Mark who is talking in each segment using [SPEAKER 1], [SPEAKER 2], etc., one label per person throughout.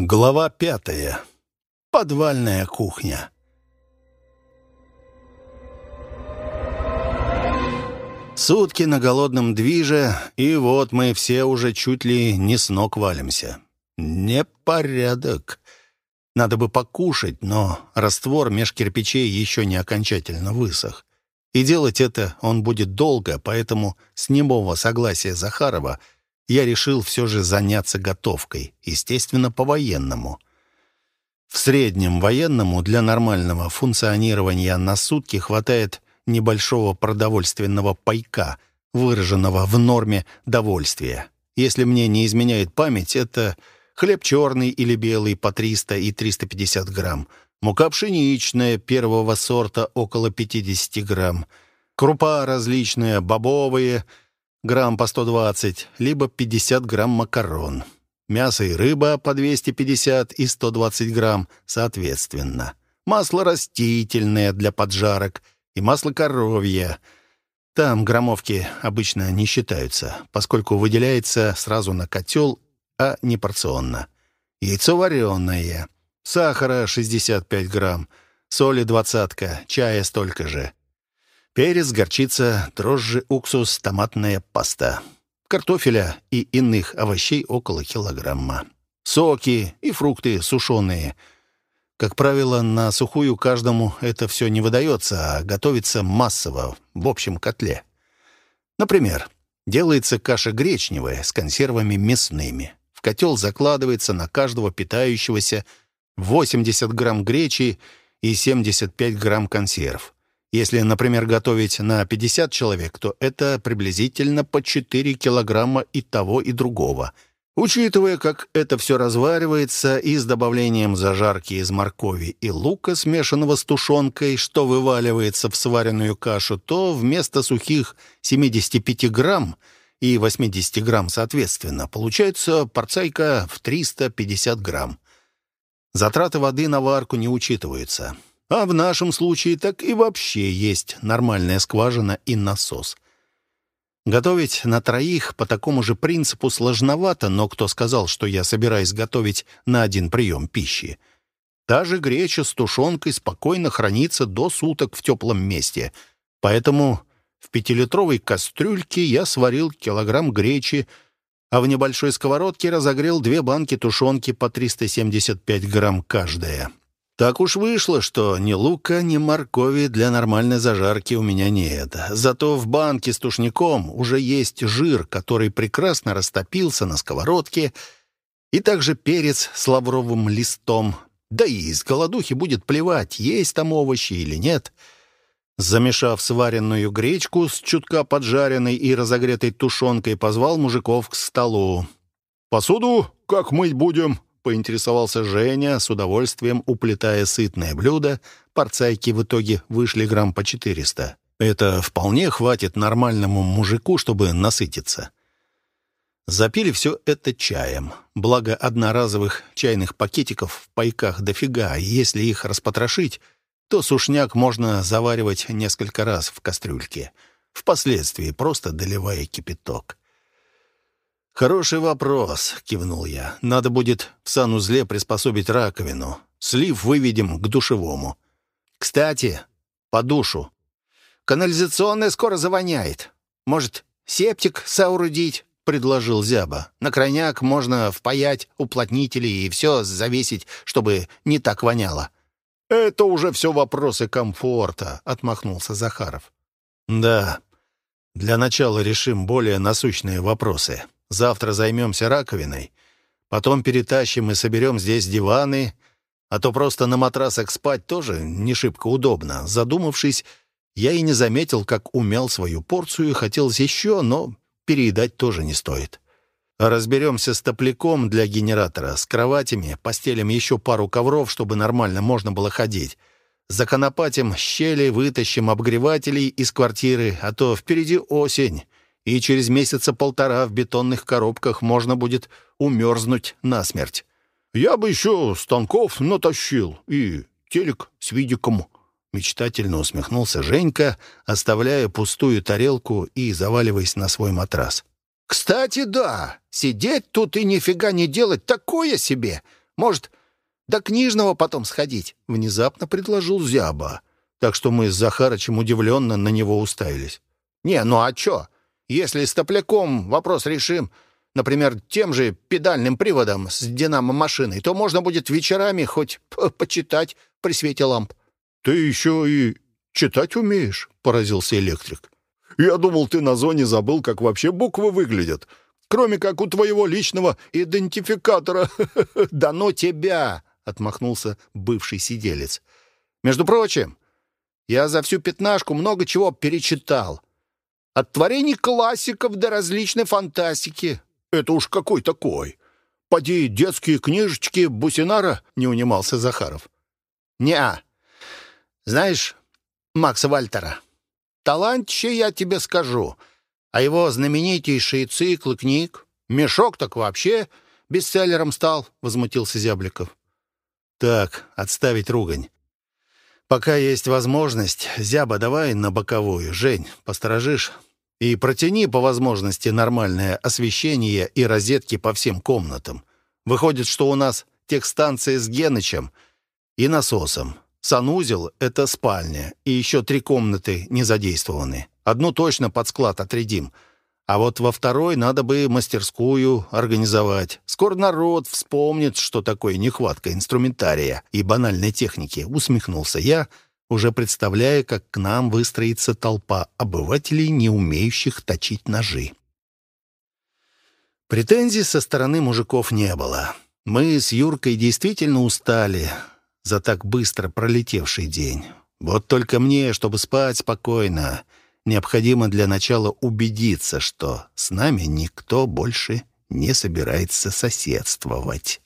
[SPEAKER 1] Глава пятая. Подвальная кухня. Сутки на голодном движе, и вот мы все уже чуть ли не с ног валимся. Непорядок. Надо бы покушать, но раствор меж кирпичей еще не окончательно высох. И делать это он будет долго, поэтому с немого согласия Захарова — я решил все же заняться готовкой, естественно, по-военному. В среднем военному для нормального функционирования на сутки хватает небольшого продовольственного пайка, выраженного в норме довольствия. Если мне не изменяет память, это хлеб черный или белый по 300 и 350 грамм, мука пшеничная первого сорта около 50 грамм, крупа различная, бобовые – грамм по 120, либо 50 грамм макарон. Мясо и рыба по 250 и 120 грамм, соответственно. Масло растительное для поджарок и масло коровье. Там граммовки обычно не считаются, поскольку выделяется сразу на котел, а не порционно. Яйцо вареное. Сахара 65 грамм. Соли двадцатка, чая столько же. Перец, горчица, дрожжи, уксус, томатная паста. Картофеля и иных овощей около килограмма. Соки и фрукты сушеные. Как правило, на сухую каждому это все не выдается, а готовится массово, в общем котле. Например, делается каша гречневая с консервами мясными. В котел закладывается на каждого питающегося 80 грамм гречи и 75 грамм консерв. Если, например, готовить на 50 человек, то это приблизительно по 4 килограмма и того, и другого. Учитывая, как это все разваривается и с добавлением зажарки из моркови и лука, смешанного с тушенкой, что вываливается в сваренную кашу, то вместо сухих 75 грамм и 80 грамм, соответственно, получается порцайка в 350 грамм. Затраты воды на варку не учитываются. А в нашем случае так и вообще есть нормальная скважина и насос. Готовить на троих по такому же принципу сложновато, но кто сказал, что я собираюсь готовить на один прием пищи? Та же греча с тушенкой спокойно хранится до суток в теплом месте. Поэтому в пятилитровой кастрюльке я сварил килограмм гречи, а в небольшой сковородке разогрел две банки тушенки по 375 грамм каждая. Так уж вышло, что ни лука, ни моркови для нормальной зажарки у меня нет. Зато в банке с тушником уже есть жир, который прекрасно растопился на сковородке, и также перец с лавровым листом. Да и из голодухи будет плевать, есть там овощи или нет. Замешав сваренную гречку с чутка поджаренной и разогретой тушенкой, позвал мужиков к столу. «Посуду как мыть будем?» Поинтересовался Женя, с удовольствием уплетая сытное блюдо. Порцайки в итоге вышли грамм по 400. Это вполне хватит нормальному мужику, чтобы насытиться. Запили все это чаем. Благо, одноразовых чайных пакетиков в пайках дофига, и если их распотрошить, то сушняк можно заваривать несколько раз в кастрюльке, впоследствии просто доливая кипяток. «Хороший вопрос», — кивнул я. «Надо будет в санузле приспособить раковину. Слив выведем к душевому. Кстати, по душу. Канализационная скоро завоняет. Может, септик соорудить?» — предложил Зяба. «На крайняк можно впаять уплотнители и все завесить, чтобы не так воняло». «Это уже все вопросы комфорта», — отмахнулся Захаров. «Да, для начала решим более насущные вопросы». Завтра займемся раковиной. Потом перетащим и соберем здесь диваны. А то просто на матрасах спать тоже не шибко удобно. Задумавшись, я и не заметил, как умял свою порцию. Хотелось еще, но переедать тоже не стоит. разберемся с топляком для генератора, с кроватями, постелим еще пару ковров, чтобы нормально можно было ходить. Законопатим щели, вытащим обогревателей из квартиры, а то впереди осень и через месяца полтора в бетонных коробках можно будет умерзнуть насмерть. «Я бы еще станков натащил и телек с видиком», — мечтательно усмехнулся Женька, оставляя пустую тарелку и заваливаясь на свой матрас. «Кстати, да, сидеть тут и нифига не делать такое себе. Может, до книжного потом сходить?» — внезапно предложил Зяба. Так что мы с Захарычем удивленно на него уставились. «Не, ну а чё? Если с топляком вопрос решим, например, тем же педальным приводом с динамо-машиной, то можно будет вечерами хоть почитать при свете ламп».
[SPEAKER 2] «Ты еще и читать умеешь?» — поразился электрик. «Я думал, ты на зоне забыл, как вообще буквы выглядят, кроме как у твоего личного идентификатора».
[SPEAKER 1] «Да ну тебя!» — отмахнулся бывший сиделец. «Между прочим, я за всю пятнашку много чего перечитал. От творений классиков до различной фантастики.
[SPEAKER 2] Это уж какой такой? Поди, детские книжечки Бусинара, не унимался Захаров.
[SPEAKER 1] Неа. Знаешь, Макса Вальтера, талантище я тебе скажу. А его знаменитейшие циклы книг, мешок так вообще бестселлером стал, возмутился Зябликов. Так, отставить ругань. «Пока есть возможность, зяба давай на боковую, Жень, посторожишь. И протяни по возможности нормальное освещение и розетки по всем комнатам. Выходит, что у нас техстанция с Генычем и насосом. Санузел — это спальня, и еще три комнаты не задействованы. Одну точно под склад отрядим. А вот во второй надо бы мастерскую организовать. Скоро народ вспомнит, что такое нехватка инструментария и банальной техники. Усмехнулся я, уже представляя, как к нам выстроится толпа обывателей, не умеющих точить ножи. Претензий со стороны мужиков не было. Мы с Юркой действительно устали за так быстро пролетевший день. Вот только мне, чтобы спать спокойно, необходимо для начала убедиться, что с нами никто больше не собирается соседствовать.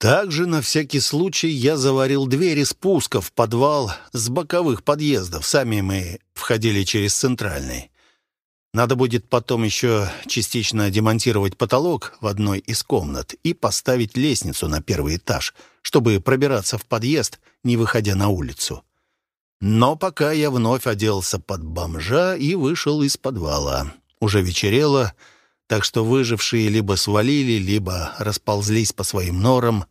[SPEAKER 1] Также на всякий случай я заварил двери спуска в подвал с боковых подъездов. Сами мы входили через центральный. Надо будет потом еще частично демонтировать потолок в одной из комнат и поставить лестницу на первый этаж, чтобы пробираться в подъезд, не выходя на улицу. Но пока я вновь оделся под бомжа и вышел из подвала. Уже вечерело, так что выжившие либо свалили, либо расползлись по своим норам.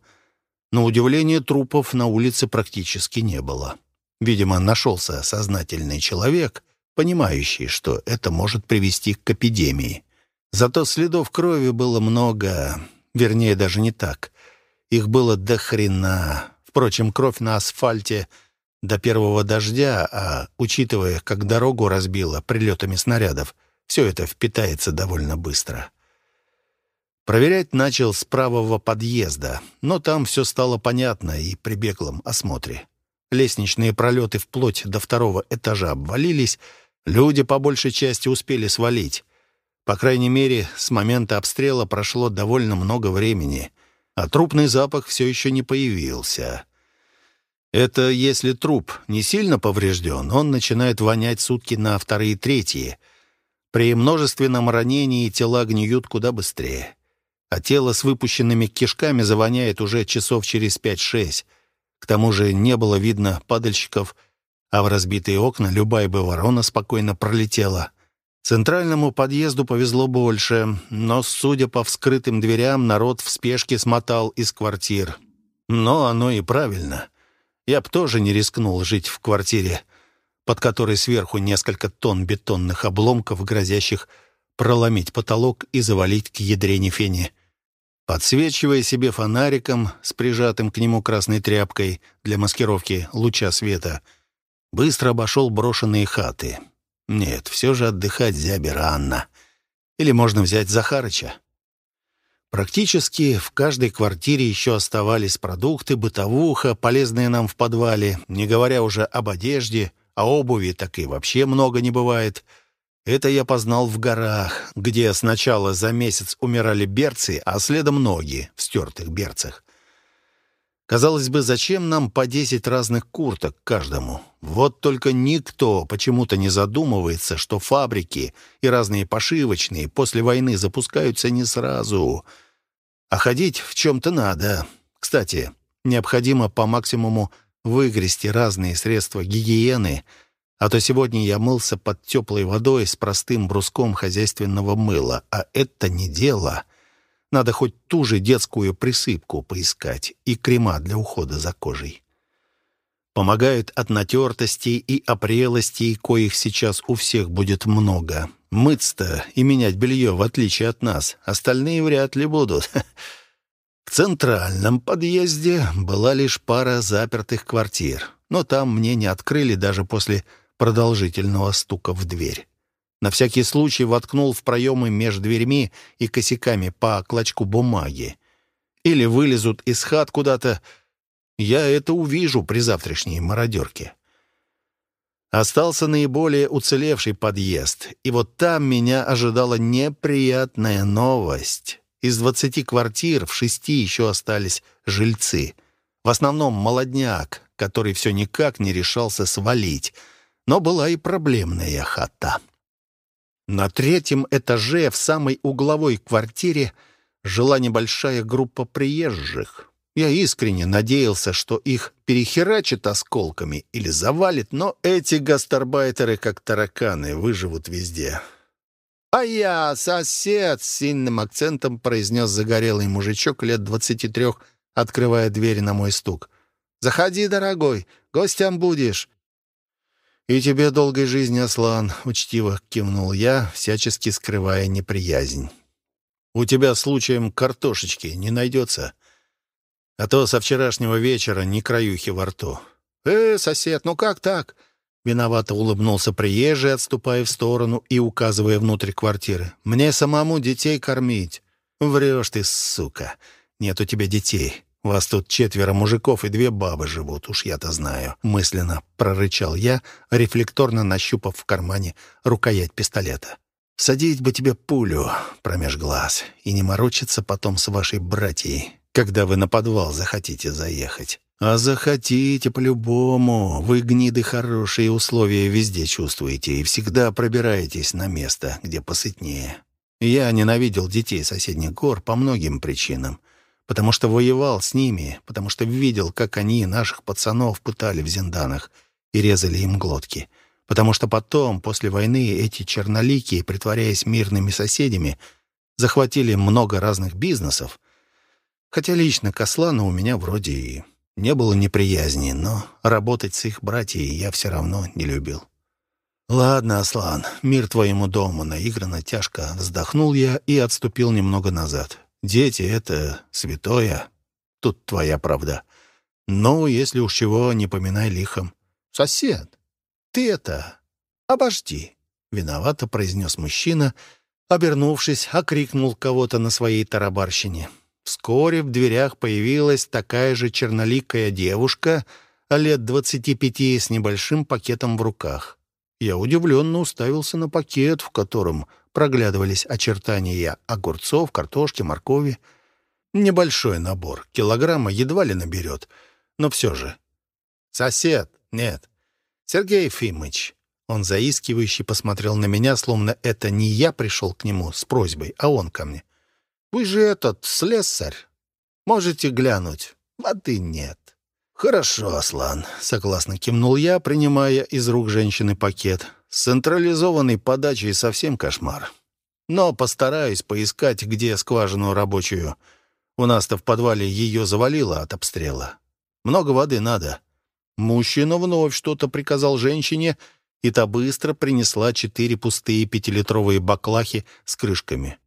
[SPEAKER 1] На удивление трупов на улице практически не было. Видимо, нашелся сознательный человек, понимающий, что это может привести к эпидемии. Зато следов крови было много, вернее, даже не так. Их было до хрена. Впрочем, кровь на асфальте — до первого дождя, а учитывая, как дорогу разбило прилетами снарядов, все это впитается довольно быстро. Проверять начал с правого подъезда, но там все стало понятно и при беглом осмотре. Лестничные пролеты вплоть до второго этажа обвалились, люди по большей части успели свалить. По крайней мере, с момента обстрела прошло довольно много времени, а трупный запах все еще не появился. Это если труп не сильно поврежден, он начинает вонять сутки на вторые и третьи. При множественном ранении тела гниют куда быстрее. А тело с выпущенными кишками завоняет уже часов через пять-шесть. К тому же не было видно падальщиков, а в разбитые окна любая бы ворона спокойно пролетела. Центральному подъезду повезло больше, но, судя по вскрытым дверям, народ в спешке смотал из квартир. Но оно и правильно — я б тоже не рискнул жить в квартире, под которой сверху несколько тонн бетонных обломков, грозящих проломить потолок и завалить к ядрене фени. Подсвечивая себе фонариком с прижатым к нему красной тряпкой для маскировки луча света, быстро обошел брошенные хаты. Нет, все же отдыхать зябе рано. Или можно взять Захарыча. Практически в каждой квартире еще оставались продукты, бытовуха, полезные нам в подвале, не говоря уже об одежде, а обуви так и вообще много не бывает. Это я познал в горах, где сначала за месяц умирали берцы, а следом ноги в стертых берцах. Казалось бы, зачем нам по десять разных курток каждому? Вот только никто почему-то не задумывается, что фабрики и разные пошивочные после войны запускаются не сразу. А ходить в чем-то надо. Кстати, необходимо по максимуму выгрести разные средства гигиены, а то сегодня я мылся под теплой водой с простым бруском хозяйственного мыла, а это не дело. Надо хоть ту же детскую присыпку поискать и крема для ухода за кожей. Помогают от натертостей и опрелостей, коих сейчас у всех будет много. Мыться и менять белье, в отличие от нас, остальные вряд ли будут. В центральном подъезде была лишь пара запертых квартир, но там мне не открыли даже после продолжительного стука в дверь. На всякий случай воткнул в проемы между дверьми и косяками по клочку бумаги. Или вылезут из хат куда-то. Я это увижу при завтрашней мародерке. Остался наиболее уцелевший подъезд, и вот там меня ожидала неприятная новость. Из двадцати квартир в шести еще остались жильцы. В основном молодняк, который все никак не решался свалить. Но была и проблемная хата. На третьем этаже в самой угловой квартире жила небольшая группа приезжих. Я искренне надеялся, что их перехерачит осколками или завалит, но эти гастарбайтеры, как тараканы, выживут везде. «А я сосед!» — с сильным акцентом произнес загорелый мужичок лет двадцати трех, открывая дверь на мой стук. «Заходи, дорогой, гостям будешь. «И тебе долгой жизни, Аслан», — учтиво кивнул я, всячески скрывая неприязнь. «У тебя случаем картошечки не найдется? А то со вчерашнего вечера ни краюхи во рту». «Э, сосед, ну как так?» Виновато улыбнулся приезжий, отступая в сторону и указывая внутрь квартиры. «Мне самому детей кормить». «Врешь ты, сука. Нет у тебя детей. Вас тут четверо мужиков и две бабы живут, уж я-то знаю», — мысленно прорычал я, рефлекторно нащупав в кармане рукоять пистолета. «Садить бы тебе пулю промеж глаз и не морочиться потом с вашей братьей, когда вы на подвал захотите заехать. А захотите по-любому. Вы, гниды, хорошие условия везде чувствуете и всегда пробираетесь на место, где посытнее. Я ненавидел детей соседних гор по многим причинам потому что воевал с ними, потому что видел, как они наших пацанов пытали в зинданах и резали им глотки, потому что потом, после войны, эти черноликие, притворяясь мирными соседями, захватили много разных бизнесов, хотя лично к Аслану у меня вроде и не было неприязни, но работать с их братьями я все равно не любил. «Ладно, Аслан, мир твоему дому», — наигранно тяжко вздохнул я и отступил немного назад. Дети — это святое. Тут твоя правда. Но если уж чего, не поминай лихом. Сосед, ты это... Обожди. Виновато произнес мужчина, обернувшись, окрикнул кого-то на своей тарабарщине. Вскоре в дверях появилась такая же черноликая девушка, лет двадцати пяти, с небольшим пакетом в руках. Я удивленно уставился на пакет, в котором проглядывались очертания огурцов, картошки, моркови. Небольшой набор, килограмма едва ли наберет, но все же. «Сосед? Нет. Сергей Ефимович». Он заискивающе посмотрел на меня, словно это не я пришел к нему с просьбой, а он ко мне. «Вы же этот, слесарь. Можете глянуть? Воды нет». «Хорошо, Аслан», — согласно кивнул я, принимая из рук женщины пакет. С централизованной подачей совсем кошмар. Но постараюсь поискать, где скважину рабочую. У нас-то в подвале ее завалило от обстрела. Много воды надо. Мужчина вновь что-то приказал женщине, и та быстро принесла четыре пустые пятилитровые баклахи с крышками.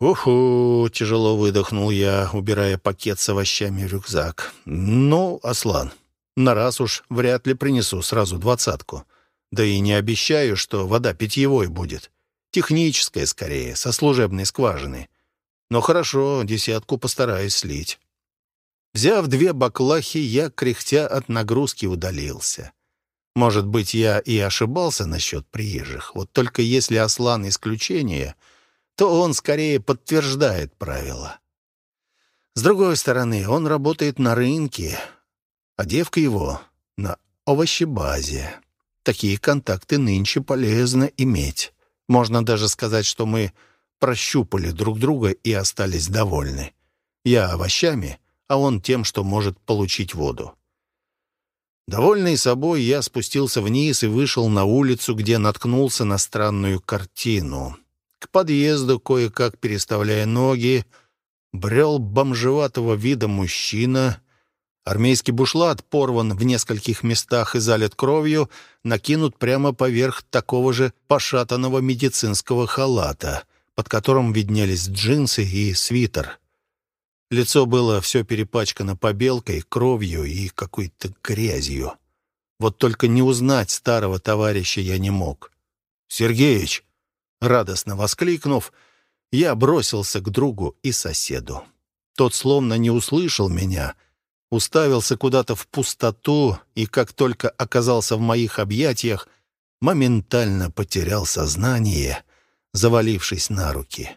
[SPEAKER 1] «Уху!» — тяжело выдохнул я, убирая пакет с овощами в рюкзак. «Ну, Аслан, на раз уж вряд ли принесу сразу двадцатку. Да и не обещаю, что вода питьевой будет. Техническая, скорее, со служебной скважины. Но хорошо, десятку постараюсь слить. Взяв две баклахи, я, кряхтя от нагрузки, удалился. Может быть, я и ошибался насчет приезжих. Вот только если Аслан исключение, то он скорее подтверждает правила. С другой стороны, он работает на рынке, а девка его — на овощебазе. Такие контакты нынче полезно иметь. Можно даже сказать, что мы прощупали друг друга и остались довольны. Я овощами, а он тем, что может получить воду. Довольный собой, я спустился вниз и вышел на улицу, где наткнулся на странную картину. К подъезду, кое-как переставляя ноги, брел бомжеватого вида мужчина. Армейский бушлат порван в нескольких местах и залит кровью, накинут прямо поверх такого же пошатанного медицинского халата, под которым виднелись джинсы и свитер. Лицо было все перепачкано побелкой, кровью и какой-то грязью. Вот только не узнать старого товарища я не мог. «Сергеич!» Радостно воскликнув, я бросился к другу и соседу. Тот словно не услышал меня, уставился куда-то в пустоту и, как только оказался в моих объятиях, моментально потерял сознание, завалившись на руки.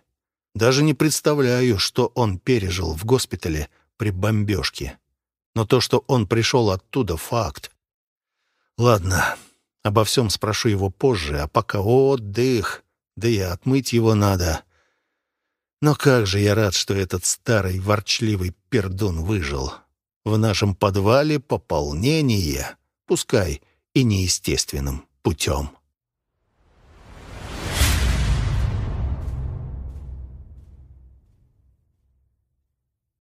[SPEAKER 1] Даже не представляю, что он пережил в госпитале при бомбежке. Но то, что он пришел оттуда, — факт. Ладно, обо всем спрошу его позже, а пока отдых, да и отмыть его надо. Но как же я рад, что этот старый ворчливый пердун выжил. В нашем подвале пополнение, пускай и неестественным путем.